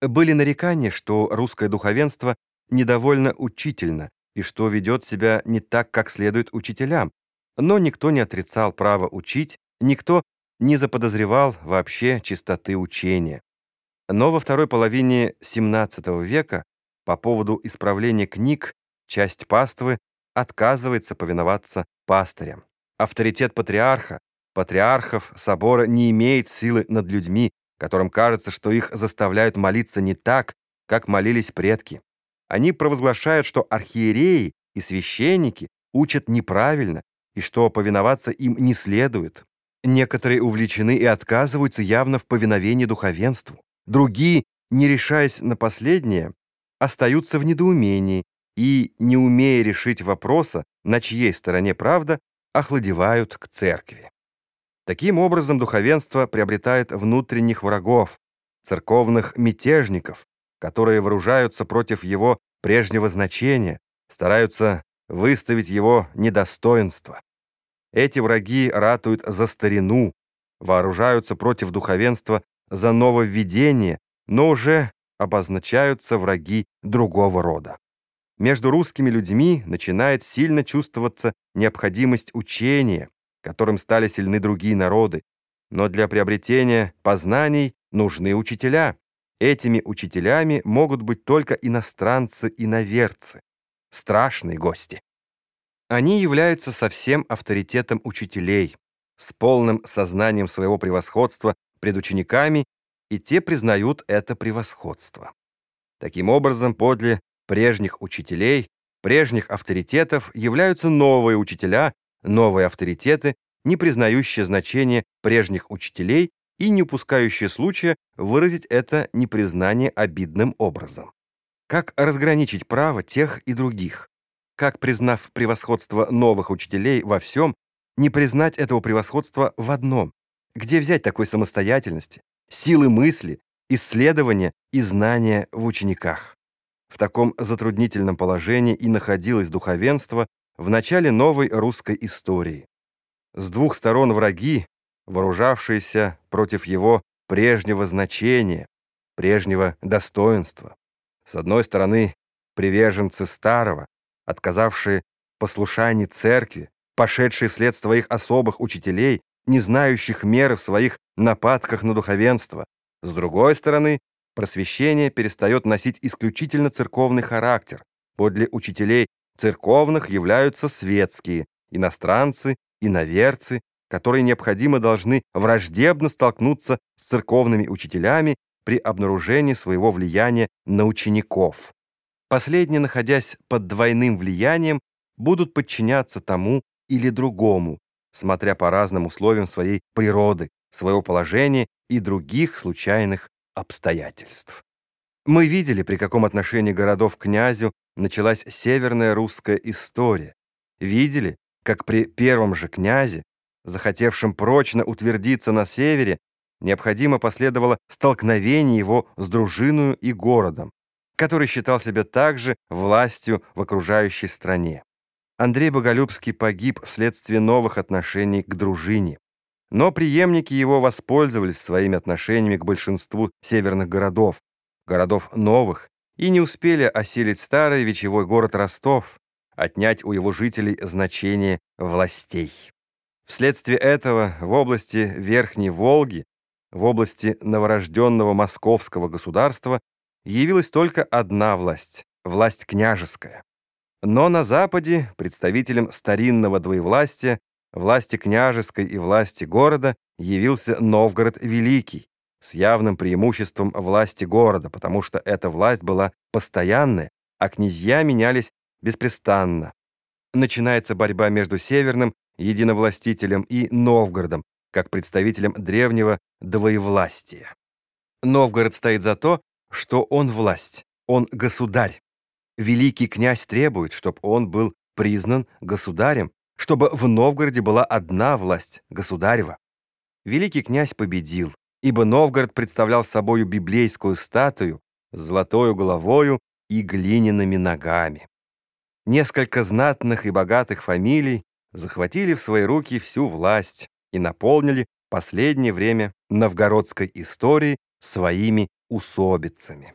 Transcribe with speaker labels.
Speaker 1: Были нарекания, что русское духовенство недовольно учительно и что ведет себя не так, как следует учителям, но никто не отрицал право учить, никто не заподозревал вообще чистоты учения. Но во второй половине XVII века по поводу исправления книг часть паствы отказывается повиноваться пастырям. Авторитет патриарха, патриархов собора не имеет силы над людьми, которым кажется, что их заставляют молиться не так, как молились предки. Они провозглашают, что архиереи и священники учат неправильно и что повиноваться им не следует. Некоторые увлечены и отказываются явно в повиновении духовенству. Другие, не решаясь на последнее, остаются в недоумении и, не умея решить вопроса, на чьей стороне правда, охладевают к церкви. Таким образом, духовенство приобретает внутренних врагов, церковных мятежников, которые вооружаются против его прежнего значения, стараются выставить его недостоинство. Эти враги ратуют за старину, вооружаются против духовенства за нововведение, но уже обозначаются враги другого рода. Между русскими людьми начинает сильно чувствоваться необходимость учения, которым стали сильны другие народы. Но для приобретения познаний нужны учителя. Этими учителями могут быть только иностранцы-иноверцы, страшные гости. Они являются совсем авторитетом учителей, с полным сознанием своего превосходства пред учениками, и те признают это превосходство. Таким образом, подле прежних учителей, прежних авторитетов являются новые учителя, новые авторитеты, не признающие значение прежних учителей и не упускающие случая выразить это непризнание обидным образом. Как разграничить право тех и других? Как, признав превосходство новых учителей во всем, не признать этого превосходства в одном? Где взять такой самостоятельности, силы мысли, исследования и знания в учениках? В таком затруднительном положении и находилось духовенство в начале новой русской истории. С двух сторон враги, вооружавшиеся против его прежнего значения, прежнего достоинства. С одной стороны, приверженцы старого, отказавшие послушании церкви, пошедшие вслед своих особых учителей, не знающих меры в своих нападках на духовенство. С другой стороны, просвещение перестает носить исключительно церковный характер. Подле учителей церковных являются светские, иностранцы, иноверцы, которые необходимо должны враждебно столкнуться с церковными учителями при обнаружении своего влияния на учеников. Последние, находясь под двойным влиянием, будут подчиняться тому или другому, смотря по разным условиям своей природы, своего положения и других случайных обстоятельств. Мы видели, при каком отношении городов к князю началась северная русская история. Видели, как при первом же князе, захотевшем прочно утвердиться на севере, необходимо последовало столкновение его с дружиною и городом, который считал себя также властью в окружающей стране. Андрей Боголюбский погиб вследствие новых отношений к дружине. Но преемники его воспользовались своими отношениями к большинству северных городов, городов новых, и не успели осилить старый вечевой город Ростов, отнять у его жителей значение властей. Вследствие этого в области Верхней Волги, в области новорожденного московского государства явилась только одна власть – власть княжеская. Но на Западе представителем старинного двоевластия, власти княжеской и власти города, явился Новгород Великий, с явным преимуществом власти города, потому что эта власть была постоянная, а князья менялись беспрестанно. Начинается борьба между Северным единовластителем и Новгородом, как представителем древнего двоевластия. Новгород стоит за то, что он власть, он государь. Великий князь требует, чтобы он был признан государем, чтобы в Новгороде была одна власть, государева. Великий князь победил, ибо Новгород представлял собою библейскую статую с золотою головою и глиняными ногами. Несколько знатных и богатых фамилий захватили в свои руки всю власть и наполнили последнее время новгородской истории своими усобицами.